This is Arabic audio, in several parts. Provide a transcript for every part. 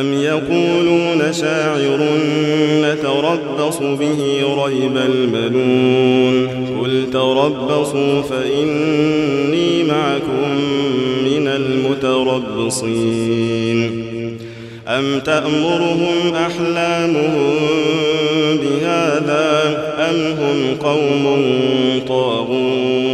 أم يقولون شاعر نتربص به ريب المنون قل تربصوا فإني معكم من المتربصين أم تأمرهم أحلامهم بهذا أم هم قوم طاغون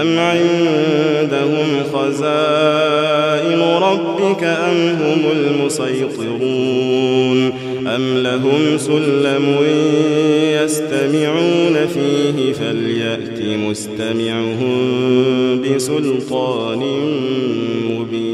أم عندهم خزائن ربك أم هم المسيطرون أم لهم سلم يستمعون فيه فليأت مستمعهم بسلطان مبين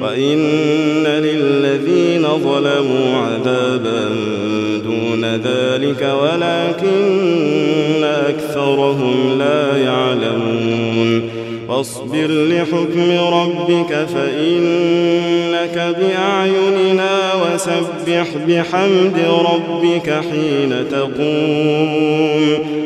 وإن للذين ظلموا عذابا دون ذلك ولكن أكثرهم لا يعلمون. فاصبر لحكم ربك فإنك بأعيننا وسبح بحمد ربك حين تقوم.